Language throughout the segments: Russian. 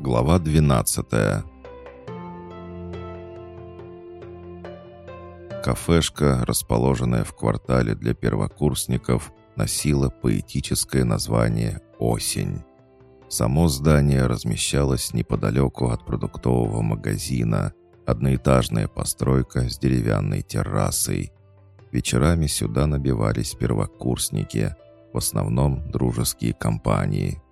Глава 12 Кафешка, расположенная в квартале для первокурсников, носила поэтическое название «Осень». Само здание размещалось неподалеку от продуктового магазина, одноэтажная постройка с деревянной террасой. Вечерами сюда набивались первокурсники, в основном дружеские компании –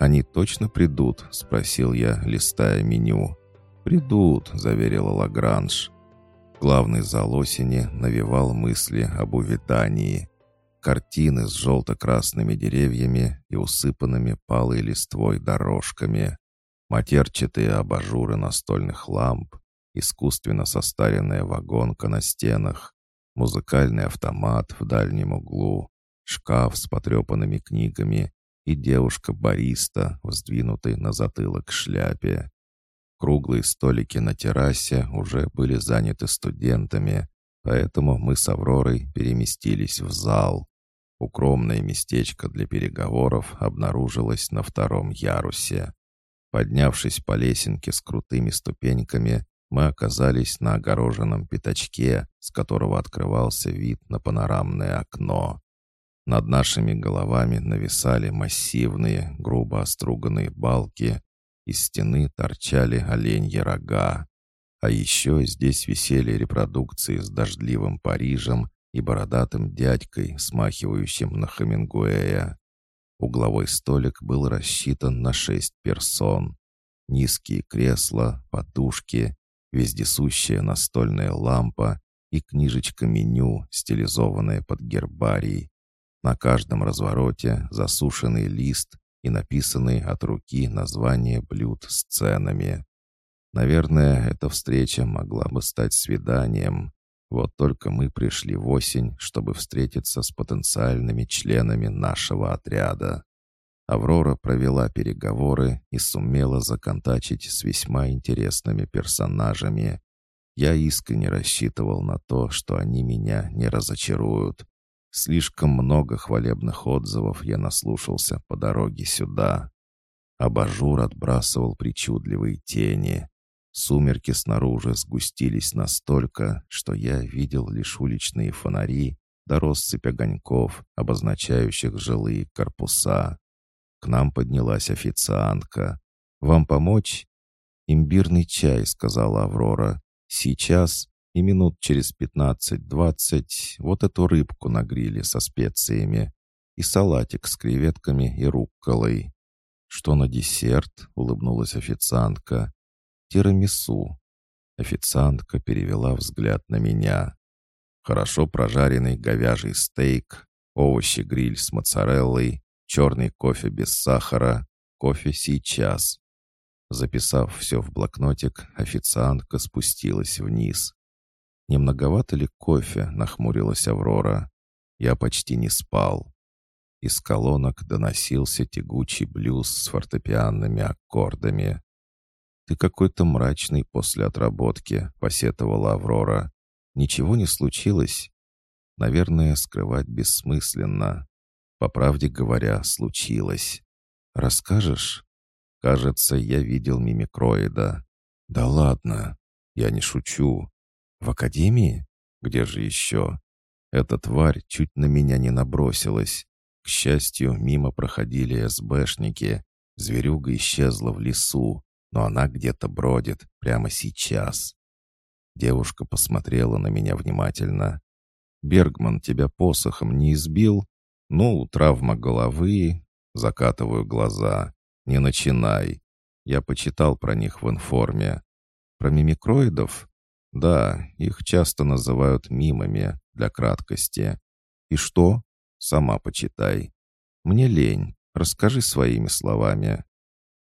«Они точно придут?» — спросил я, листая меню. «Придут», — заверила Лагранж. Главный зал осени навевал мысли об увядании. Картины с желто-красными деревьями и усыпанными палой листвой дорожками. Матерчатые абажуры настольных ламп, искусственно состаренная вагонка на стенах, музыкальный автомат в дальнем углу, шкаф с потрепанными книгами и девушка-бариста, вздвинутой на затылок шляпе. Круглые столики на террасе уже были заняты студентами, поэтому мы с Авророй переместились в зал. Укромное местечко для переговоров обнаружилось на втором ярусе. Поднявшись по лесенке с крутыми ступеньками, мы оказались на огороженном пятачке, с которого открывался вид на панорамное окно. Над нашими головами нависали массивные, грубо оструганные балки, из стены торчали оленьи рога. А еще здесь висели репродукции с дождливым Парижем и бородатым дядькой, смахивающим на Хемингуэя. Угловой столик был рассчитан на шесть персон. Низкие кресла, подушки, вездесущая настольная лампа и книжечка-меню, стилизованная под гербарий. На каждом развороте засушенный лист и написанные от руки названия блюд с ценами. Наверное, эта встреча могла бы стать свиданием. Вот только мы пришли в осень, чтобы встретиться с потенциальными членами нашего отряда. Аврора провела переговоры и сумела законтачить с весьма интересными персонажами. Я искренне рассчитывал на то, что они меня не разочаруют. Слишком много хвалебных отзывов я наслушался по дороге сюда. Абажур отбрасывал причудливые тени. Сумерки снаружи сгустились настолько, что я видел лишь уличные фонари да россыпь огоньков, обозначающих жилые корпуса. К нам поднялась официантка. «Вам помочь?» «Имбирный чай», — сказала Аврора. «Сейчас и минут через пятнадцать-двадцать вот эту рыбку на гриле со специями и салатик с креветками и рукколой. «Что на десерт?» — улыбнулась официантка. «Тирамису». Официантка перевела взгляд на меня. «Хорошо прожаренный говяжий стейк, овощи-гриль с моцареллой, черный кофе без сахара, кофе сейчас». Записав все в блокнотик, официантка спустилась вниз. «Не многовато ли кофе?» — нахмурилась Аврора. «Я почти не спал». Из колонок доносился тягучий блюз с фортепианными аккордами. «Ты какой-то мрачный после отработки», — посетовала Аврора. «Ничего не случилось?» «Наверное, скрывать бессмысленно. По правде говоря, случилось. Расскажешь?» «Кажется, я видел мимикроида». «Да ладно, я не шучу. В академии? Где же еще? Эта тварь чуть на меня не набросилась. К счастью, мимо проходили СБшники. Зверюга исчезла в лесу, но она где-то бродит прямо сейчас. Девушка посмотрела на меня внимательно. «Бергман тебя посохом не избил?» «Ну, травма головы...» Закатываю глаза. «Не начинай. Я почитал про них в информе. Про мимикроидов? Да, их часто называют мимами для краткости. И что? Сама почитай. Мне лень. Расскажи своими словами.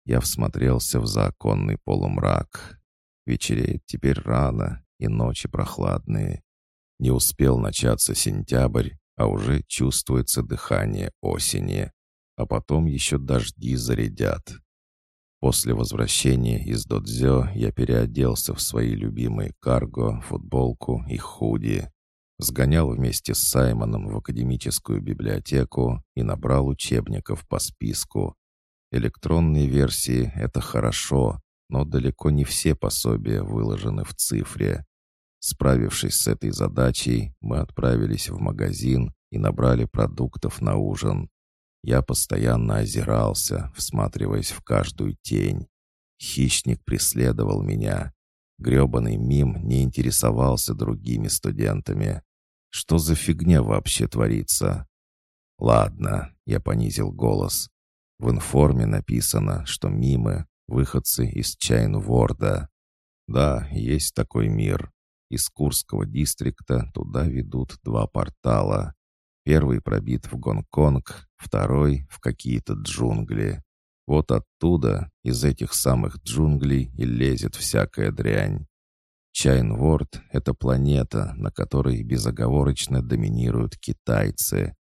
Я всмотрелся в законный полумрак. Вечереет теперь рано, и ночи прохладные. Не успел начаться сентябрь, а уже чувствуется дыхание осени. А потом еще дожди зарядят. После возвращения из Додзё я переоделся в свои любимые карго, футболку и худи. Сгонял вместе с Саймоном в академическую библиотеку и набрал учебников по списку. Электронные версии — это хорошо, но далеко не все пособия выложены в цифре. Справившись с этой задачей, мы отправились в магазин и набрали продуктов на ужин. Я постоянно озирался, всматриваясь в каждую тень. Хищник преследовал меня. Гребаный мим не интересовался другими студентами. Что за фигня вообще творится? Ладно, я понизил голос. В информе написано, что мимы — выходцы из Чайн-Ворда. Да, есть такой мир. Из Курского дистрикта туда ведут два портала. Первый пробит в Гонконг, второй — в какие-то джунгли. Вот оттуда, из этих самых джунглей, и лезет всякая дрянь. Чайнворд — это планета, на которой безоговорочно доминируют китайцы.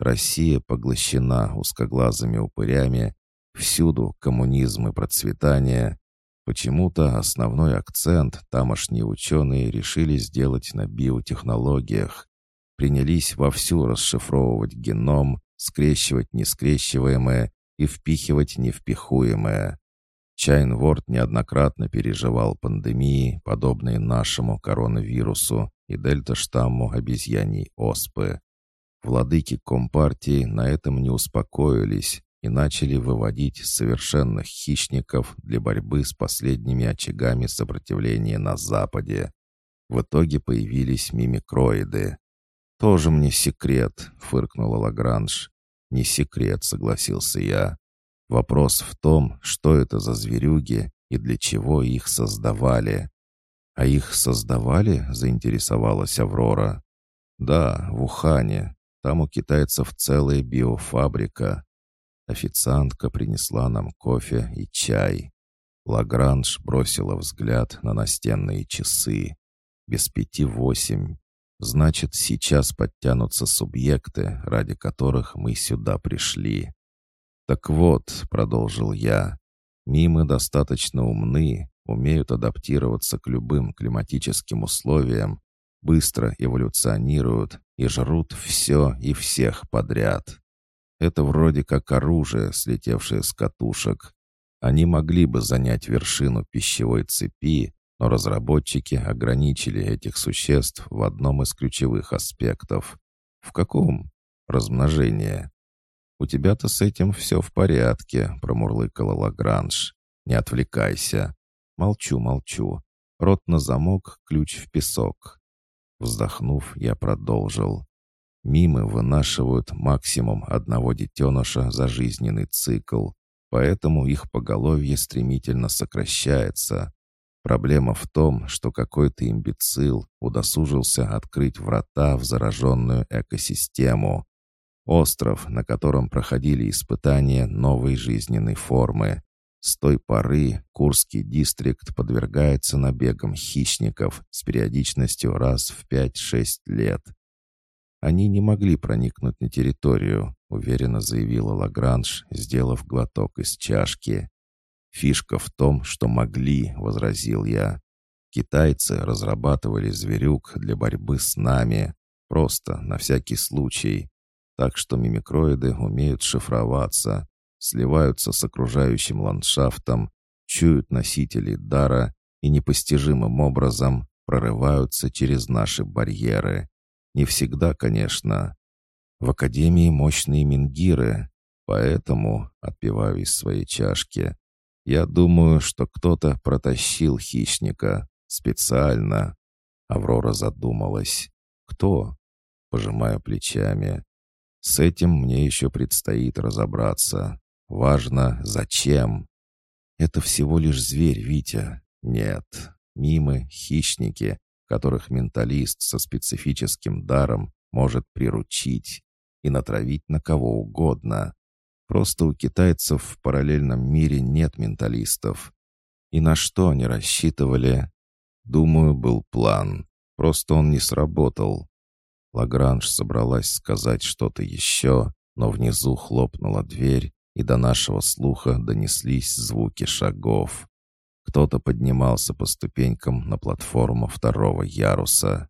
Россия поглощена узкоглазыми упырями, всюду коммунизм и процветание, Почему-то основной акцент тамошние ученые решили сделать на биотехнологиях. Принялись вовсю расшифровывать геном, скрещивать нескрещиваемое и впихивать невпихуемое. Чайнворд неоднократно переживал пандемии, подобные нашему коронавирусу и дельта-штамму обезьяний оспы. Владыки Компартии на этом не успокоились и начали выводить совершенных хищников для борьбы с последними очагами сопротивления на Западе. В итоге появились мимикроиды. «Тоже мне секрет», — фыркнула Лагранж. «Не секрет», — согласился я. «Вопрос в том, что это за зверюги и для чего их создавали». «А их создавали?» — заинтересовалась Аврора. «Да, в Ухане. Там у китайцев целая биофабрика. Официантка принесла нам кофе и чай. Лагранж бросила взгляд на настенные часы. Без пяти восемь. Значит, сейчас подтянутся субъекты, ради которых мы сюда пришли. «Так вот», — продолжил я, — «мимы достаточно умны, умеют адаптироваться к любым климатическим условиям, быстро эволюционируют и жрут все и всех подряд. Это вроде как оружие, слетевшее с катушек. Они могли бы занять вершину пищевой цепи, но разработчики ограничили этих существ в одном из ключевых аспектов. В каком? Размножение. «У тебя-то с этим все в порядке», — промурлыкала Лагранж. «Не отвлекайся». «Молчу, молчу. Рот на замок, ключ в песок». Вздохнув, я продолжил. Мимы вынашивают максимум одного детеныша за жизненный цикл, поэтому их поголовье стремительно сокращается. Проблема в том, что какой-то имбецил удосужился открыть врата в зараженную экосистему. Остров, на котором проходили испытания новой жизненной формы. С той поры Курский дистрикт подвергается набегам хищников с периодичностью раз в 5-6 лет – они не могли проникнуть на территорию, уверенно заявила Лагранж, сделав глоток из чашки. Фишка в том, что могли, возразил я. Китайцы разрабатывали зверюк для борьбы с нами, просто на всякий случай. Так что мимикроиды умеют шифроваться, сливаются с окружающим ландшафтом, чуют носителей дара и непостижимым образом прорываются через наши барьеры. Не всегда, конечно. В академии мощные мингиры, поэтому, отпиваю из своей чашки, я думаю, что кто-то протащил хищника специально. Аврора задумалась. Кто? Пожимаю плечами. С этим мне еще предстоит разобраться. Важно, зачем. Это всего лишь зверь, Витя. Нет, мимы, хищники, которых менталист со специфическим даром может приручить и натравить на кого угодно. Просто у китайцев в параллельном мире нет менталистов. И на что они рассчитывали? Думаю, был план. Просто он не сработал. Лагранж собралась сказать что-то еще, но внизу хлопнула дверь, и до нашего слуха донеслись звуки шагов. Кто-то поднимался по ступенькам на платформу второго яруса.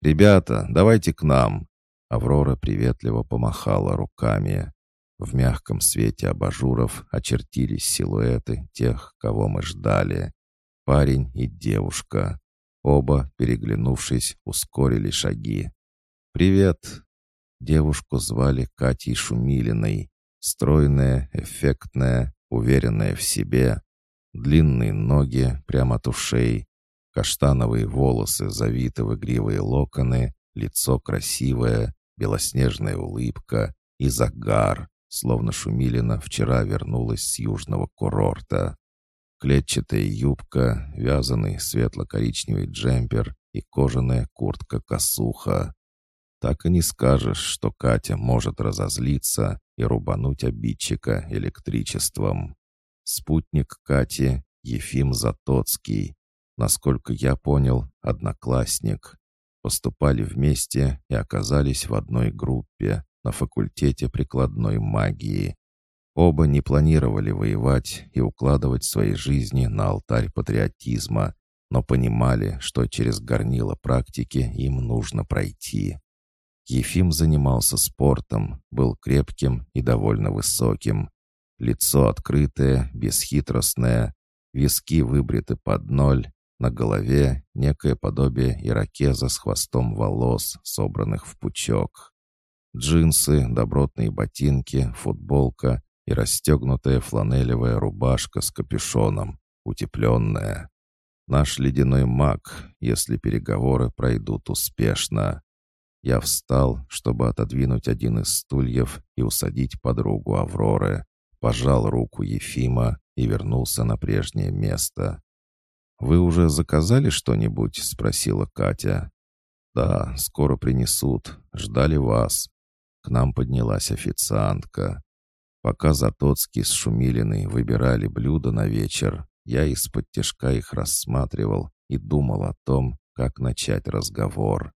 «Ребята, давайте к нам!» Аврора приветливо помахала руками. В мягком свете абажуров очертились силуэты тех, кого мы ждали. Парень и девушка. Оба, переглянувшись, ускорили шаги. «Привет!» Девушку звали Катей Шумилиной. Стройная, эффектная, уверенная в себе. Длинные ноги прямо от ушей. Каштановые волосы завиты в игривые локоны. Лицо красивое, белоснежная улыбка и загар, словно Шумилина вчера вернулась с южного курорта. Клетчатая юбка, вязаный светло-коричневый джемпер и кожаная куртка-косуха. Так и не скажешь, что Катя может разозлиться и рубануть обидчика электричеством. Спутник Кати — Ефим Затоцкий. Насколько я понял, одноклассник. Поступали вместе и оказались в одной группе на факультете прикладной магии. Оба не планировали воевать и укладывать свои жизни на алтарь патриотизма, но понимали, что через горнило практики им нужно пройти. Ефим занимался спортом, был крепким и довольно высоким. Лицо открытое, бесхитростное, виски выбриты под ноль, на голове некое подобие ирокеза с хвостом волос, собранных в пучок. Джинсы, добротные ботинки, футболка и расстегнутая фланелевая рубашка с капюшоном, утепленная. Наш ледяной маг, если переговоры пройдут успешно. Я встал, чтобы отодвинуть один из стульев и усадить подругу Авроры, пожал руку Ефима и вернулся на прежнее место. «Вы уже заказали что-нибудь?» — спросила Катя. «Да, скоро принесут. Ждали вас». К нам поднялась официантка. Пока Затоцкий с Шумилиной выбирали блюда на вечер, я из-под тяжка их рассматривал и думал о том, как начать разговор.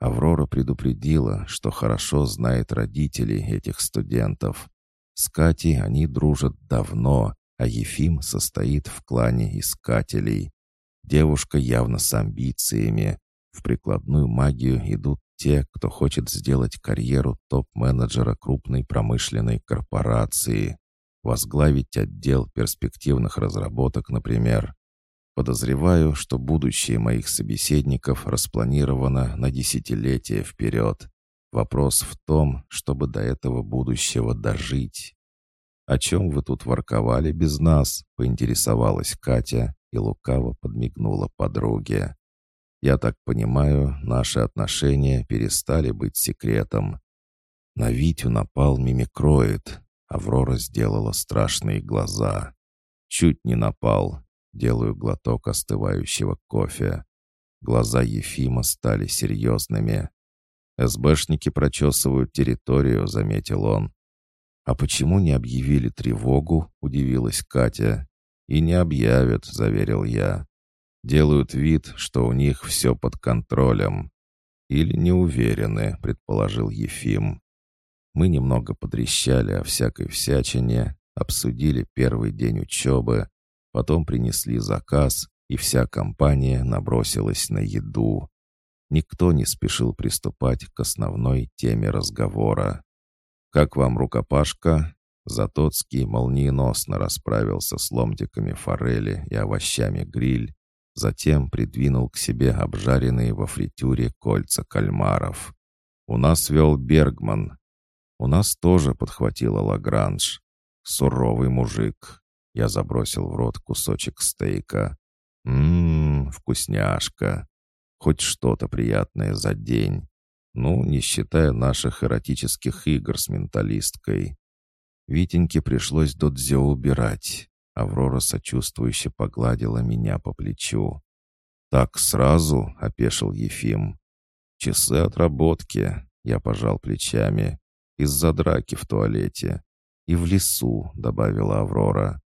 Аврора предупредила, что хорошо знает родителей этих студентов. С Катей они дружат давно, а Ефим состоит в клане искателей. Девушка явно с амбициями. В прикладную магию идут те, кто хочет сделать карьеру топ-менеджера крупной промышленной корпорации, возглавить отдел перспективных разработок, например. Подозреваю, что будущее моих собеседников распланировано на десятилетия вперед. Вопрос в том, чтобы до этого будущего дожить. «О чем вы тут ворковали без нас?» — поинтересовалась Катя и лукаво подмигнула подруге. «Я так понимаю, наши отношения перестали быть секретом». На Витю напал мимикроид. Аврора сделала страшные глаза. Чуть не напал. Делаю глоток остывающего кофе. Глаза Ефима стали серьезными. «СБшники прочесывают территорию», — заметил он. «А почему не объявили тревогу?» — удивилась Катя. «И не объявят», — заверил я. «Делают вид, что у них все под контролем». «Или не уверены», — предположил Ефим. Мы немного подрещали о всякой всячине, обсудили первый день учебы, Потом принесли заказ, и вся компания набросилась на еду. Никто не спешил приступать к основной теме разговора. «Как вам рукопашка?» Затоцкий молниеносно расправился с ломтиками форели и овощами гриль, затем придвинул к себе обжаренные во фритюре кольца кальмаров. «У нас вел Бергман. У нас тоже подхватила Лагранж. Суровый мужик. Я забросил в рот кусочек стейка. Ммм, вкусняшка. Хоть что-то приятное за день. Ну, не считая наших эротических игр с менталисткой. Витеньке пришлось додзё убирать. Аврора сочувствующе погладила меня по плечу. «Так сразу?» — опешил Ефим. «Часы отработки», — я пожал плечами. «Из-за драки в туалете». «И в лесу», — добавила Аврора.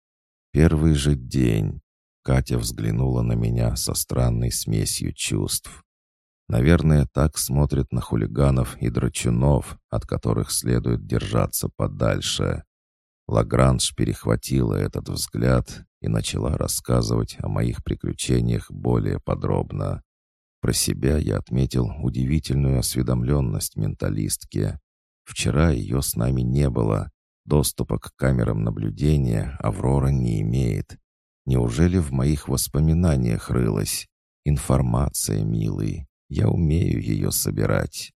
Первый же день. Катя взглянула на меня со странной смесью чувств. Наверное, так смотрят на хулиганов и драчунов, от которых следует держаться подальше. Лагранж перехватила этот взгляд и начала рассказывать о моих приключениях более подробно. Про себя я отметил удивительную осведомленность менталистки. Вчера ее с нами не было, Доступа к камерам наблюдения Аврора не имеет. Неужели в моих воспоминаниях рылась? Информация, милый. Я умею ее собирать.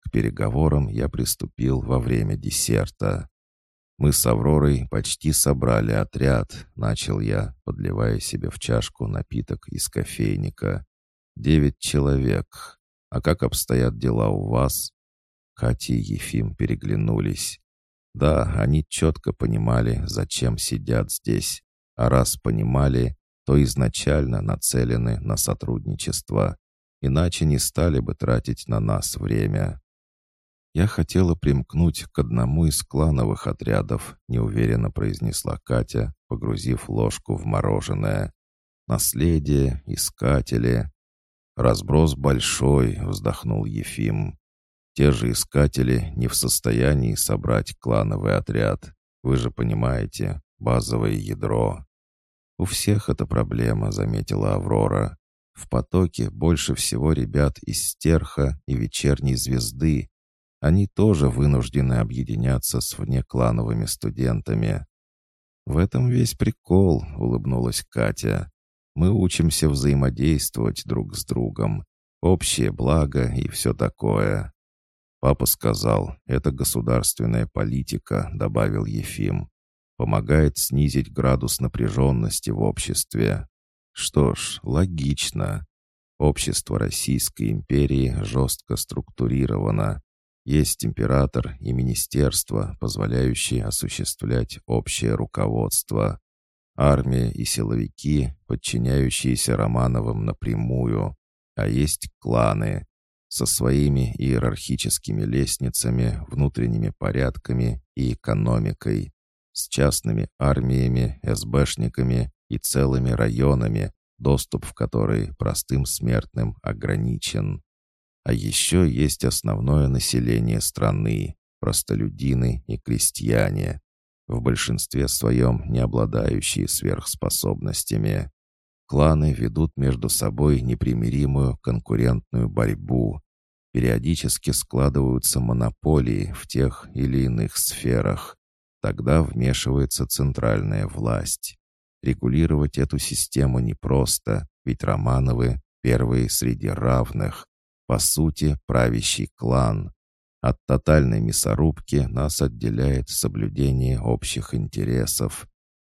К переговорам я приступил во время десерта. «Мы с Авророй почти собрали отряд», — начал я, подливая себе в чашку напиток из кофейника. «Девять человек. А как обстоят дела у вас?» Катя и Ефим переглянулись. Да, они четко понимали, зачем сидят здесь. А раз понимали, то изначально нацелены на сотрудничество. Иначе не стали бы тратить на нас время. «Я хотела примкнуть к одному из клановых отрядов», неуверенно произнесла Катя, погрузив ложку в мороженое. «Наследие, искатели». «Разброс большой», — вздохнул Ефим. «Те же искатели не в состоянии собрать клановый отряд. Вы же понимаете, базовое ядро». «У всех эта проблема», — заметила Аврора. «В потоке больше всего ребят из Стерха и Вечерней Звезды, они тоже вынуждены объединяться с внеклановыми студентами. «В этом весь прикол», — улыбнулась Катя. «Мы учимся взаимодействовать друг с другом. Общее благо и все такое». Папа сказал, это государственная политика, добавил Ефим. Помогает снизить градус напряженности в обществе. Что ж, логично. Общество Российской империи жестко структурировано. Есть император и министерство, позволяющие осуществлять общее руководство. Армия и силовики, подчиняющиеся Романовым напрямую. А есть кланы со своими иерархическими лестницами, внутренними порядками и экономикой, с частными армиями, СБшниками и целыми районами, доступ в которые простым смертным ограничен. А еще есть основное население страны, простолюдины и крестьяне, в большинстве своем не обладающие сверхспособностями. Кланы ведут между собой непримиримую конкурентную борьбу. Периодически складываются монополии в тех или иных сферах. Тогда вмешивается центральная власть. Регулировать эту систему непросто, ведь Романовы — первые среди равных. По сути, правящий клан. От тотальной мясорубки нас отделяет соблюдение общих интересов.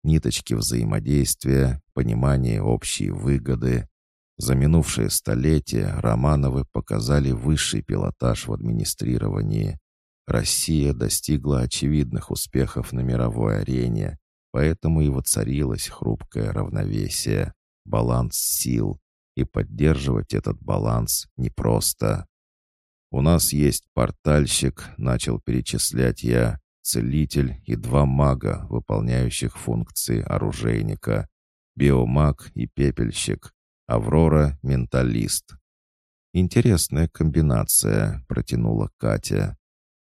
Ниточки взаимодействия, понимание общей выгоды. За минувшее столетие Романовы показали высший пилотаж в администрировании. Россия достигла очевидных успехов на мировой арене, поэтому и воцарилось хрупкое равновесие, баланс сил, и поддерживать этот баланс непросто. «У нас есть портальщик», — начал перечислять я, целитель и два мага, выполняющих функции оружейника, биомаг и пепельщик, Аврора — менталист. «Интересная комбинация», — протянула Катя.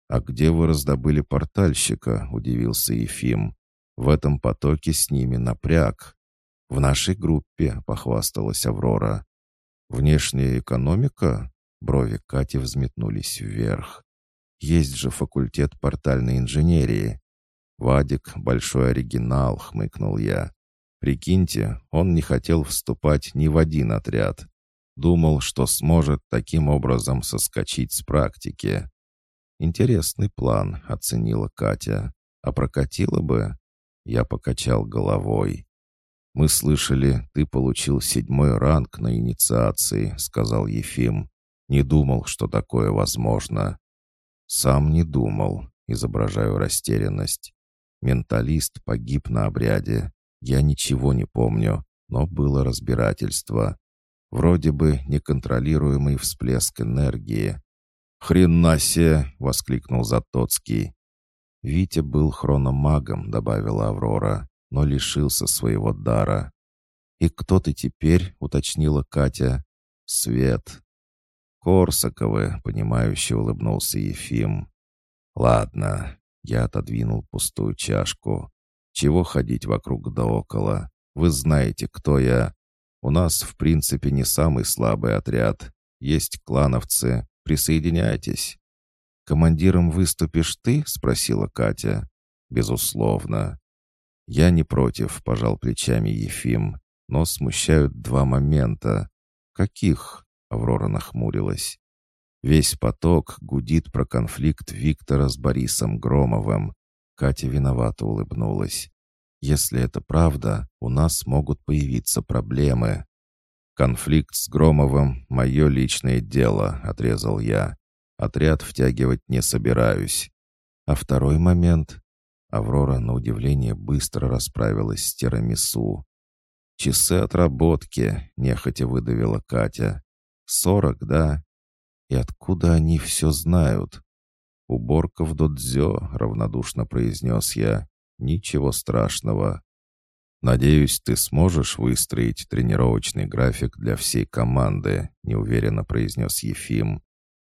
«А где вы раздобыли портальщика?» — удивился Ефим. «В этом потоке с ними напряг. «В нашей группе», — похвасталась Аврора. «Внешняя экономика?» Брови Кати взметнулись вверх. «Есть же факультет портальной инженерии». «Вадик — большой оригинал», — хмыкнул я. «Прикиньте, он не хотел вступать ни в один отряд. Думал, что сможет таким образом соскочить с практики». «Интересный план», — оценила Катя. «А прокатило бы?» Я покачал головой. «Мы слышали, ты получил седьмой ранг на инициации», — сказал Ефим. «Не думал, что такое возможно». «Сам не думал», — изображаю растерянность. «Менталист погиб на обряде. Я ничего не помню, но было разбирательство. Вроде бы неконтролируемый всплеск энергии». «Хрена себе!» — воскликнул Затоцкий. «Витя был хрономагом», — добавила Аврора но лишился своего дара. «И кто ты теперь?» — уточнила Катя. «Свет». «Корсаковы», — понимающе улыбнулся Ефим. «Ладно», — я отодвинул пустую чашку. «Чего ходить вокруг да около? Вы знаете, кто я. У нас, в принципе, не самый слабый отряд. Есть клановцы. Присоединяйтесь». «Командиром выступишь ты?» — спросила Катя. безусловно. Я не против, пожал плечами Ефим, но смущают два момента. Каких? Аврора нахмурилась. Весь поток гудит про конфликт Виктора с Борисом Громовым. Катя виновато улыбнулась. Если это правда, у нас могут появиться проблемы. Конфликт с Громовым — мое личное дело, отрезал я. Отряд втягивать не собираюсь. А второй момент... Аврора, на удивление, быстро расправилась с тирамису. «Часы отработки», — нехотя выдавила Катя. «Сорок, да? И откуда они все знают?» «Уборка в додзё», — равнодушно произнес я. «Ничего страшного. «Надеюсь, ты сможешь выстроить тренировочный график для всей команды», — неуверенно произнес Ефим.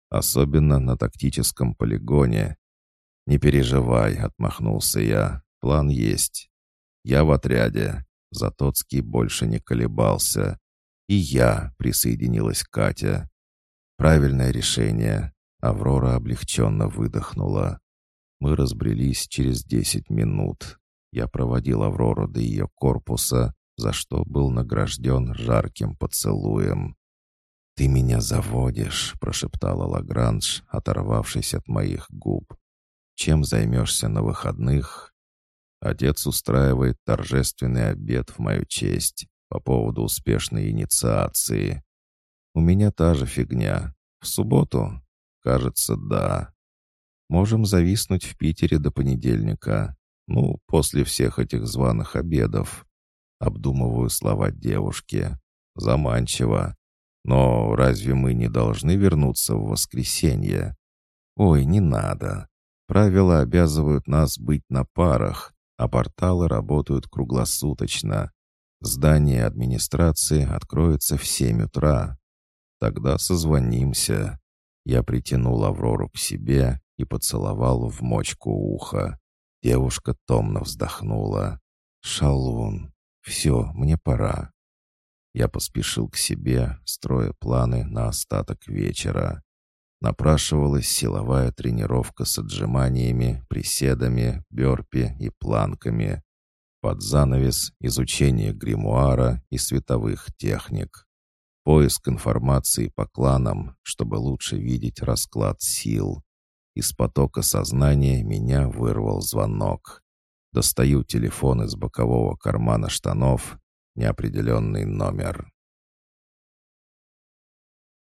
«Особенно на тактическом полигоне». «Не переживай», — отмахнулся я. «План есть. Я в отряде». Затоцкий больше не колебался. «И я», — присоединилась Катя. «Правильное решение». Аврора облегченно выдохнула. Мы разбрелись через десять минут. Я проводил Аврору до ее корпуса, за что был награжден жарким поцелуем. «Ты меня заводишь», — прошептала Лагранж, оторвавшись от моих губ. «Чем займешься на выходных?» Отец устраивает торжественный обед в мою честь по поводу успешной инициации. У меня та же фигня. В субботу? Кажется, да. Можем зависнуть в Питере до понедельника. Ну, после всех этих званых обедов. Обдумываю слова девушки. Заманчиво. Но разве мы не должны вернуться в воскресенье? Ой, не надо. Правила обязывают нас быть на парах, а порталы работают круглосуточно. Здание администрации откроется в семь утра. Тогда созвонимся. Я притянул Аврору к себе и поцеловал в мочку уха. Девушка томно вздохнула. «Шалун, все, мне пора». Я поспешил к себе, строя планы на остаток вечера. Напрашивалась силовая тренировка с отжиманиями, приседами, бёрпи и планками. Под занавес изучение гримуара и световых техник. Поиск информации по кланам, чтобы лучше видеть расклад сил. Из потока сознания меня вырвал звонок. Достаю телефон из бокового кармана штанов. Неопределенный номер.